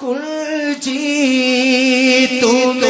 کل جی تم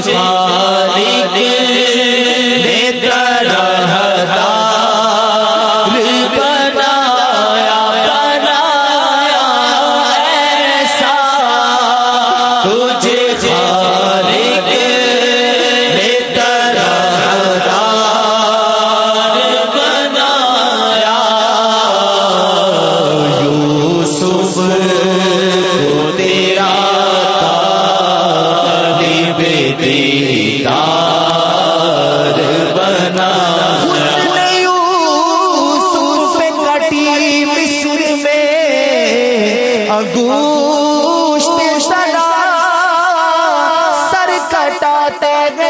خان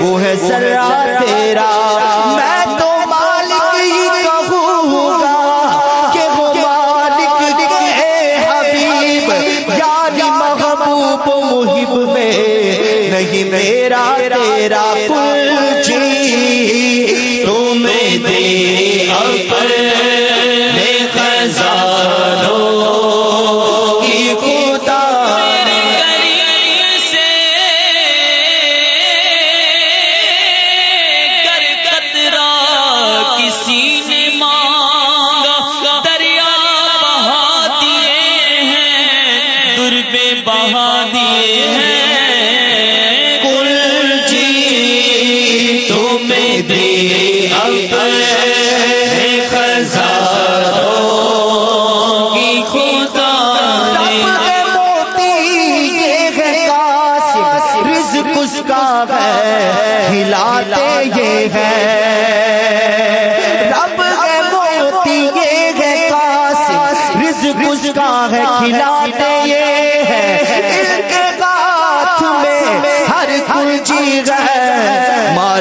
وہ ہے ذرا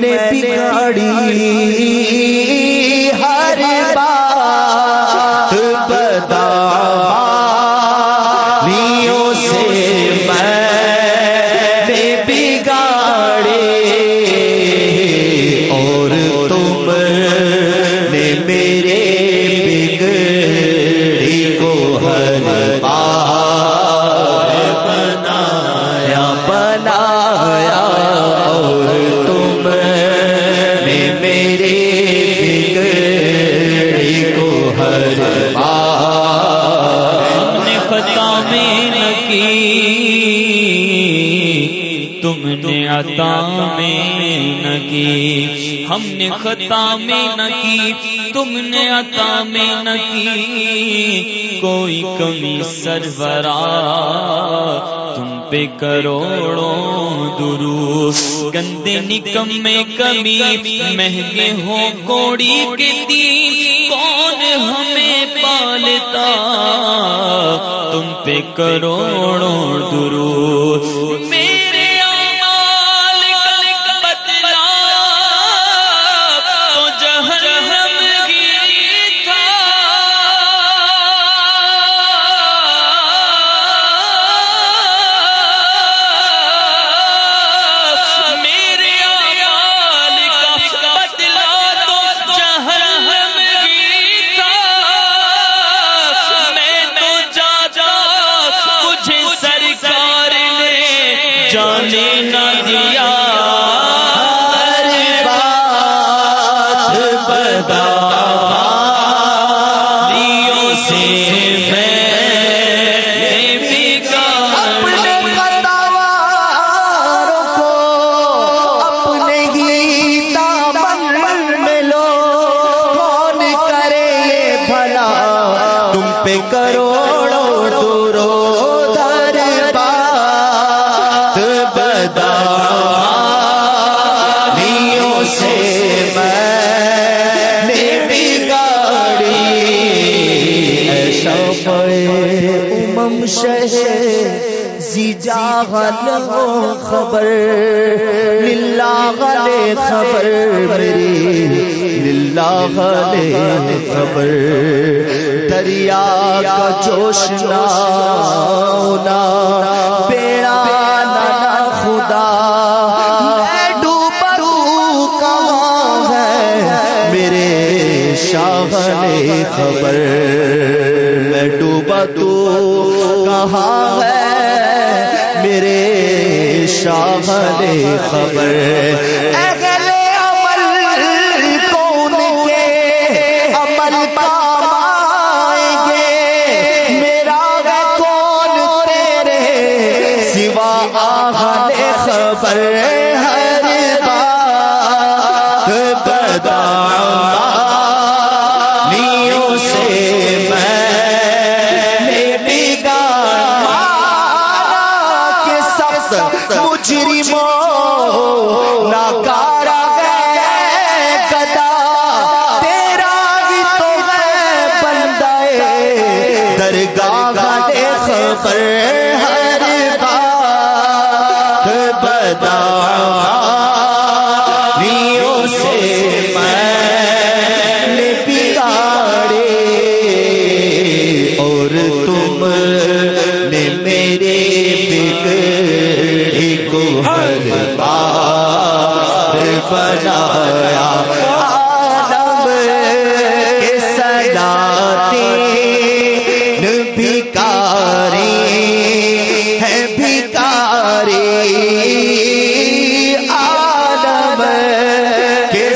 نے بگاڑی ہر بار نے خطا میں نہ کی، تم نے عطا میں نہ کی۔ کوئی کمی سربراہ تم پہ کروڑوں درو گندے نکم میں کمی، مہنگے ہو کوڑی کے دی کون ہمیں پالتا؟ تم پہ کروڑوں درو شہ زی جاغل ہو خبر، للہ غلے خبر، میری للہ غلے خبر۔ دریا کا جوش نہ ہونا، بیڑا نہ خدا۔ میں ہے، میرے شاہ نے خبر میں ڈوبا تو کہاں ہے میرے شاہ نے خبر۔ اہل عمل کون کے عمل گے؟ میرا کون تیرے سوا آہل خبر؟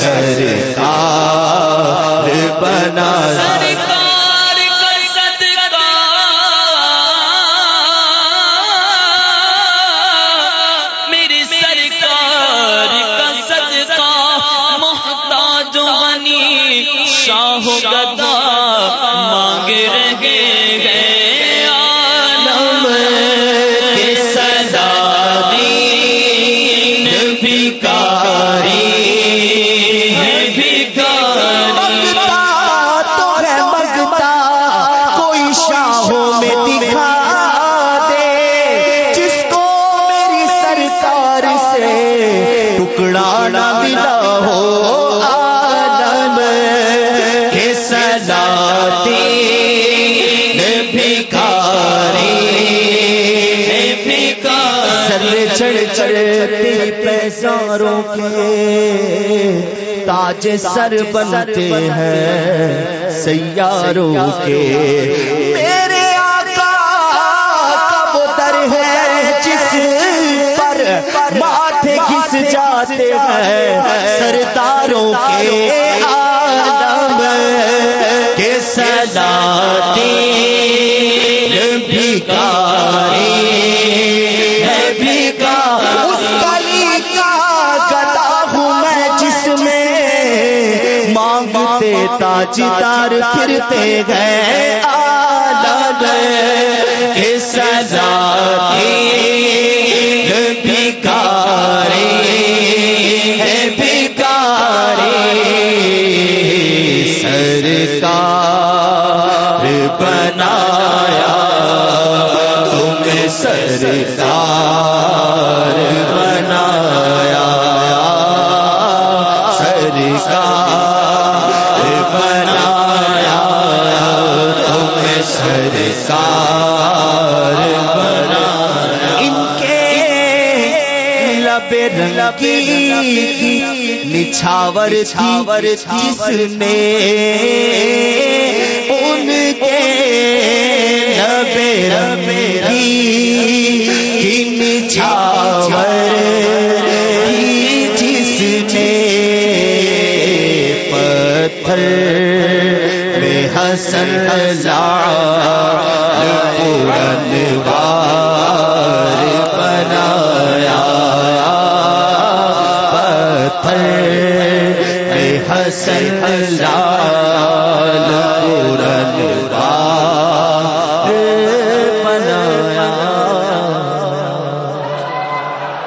سرکار بنا۔ سرکار کر صدقہ۔ میری سرکار کا صدقہ۔ محتاج غنی شاہ و گدا پیساروں کے تاج سر بنتے ہیں سیاروں کے میرے آقا کا وہ در ہے جس پر ماتھے گھس جاتے ہیں۔ سرداروں کے عالم کے سلاتی بھکاری تاجدار پھرتے گئے عالم کے سلاتی بھکاری ہے بھکاری سرکار بنایا تم سرکار لب رنگی نچھاور چھاور جس نے ان کے لب رنگی نچھاور جس نے پتھر میں حسن ہزار میں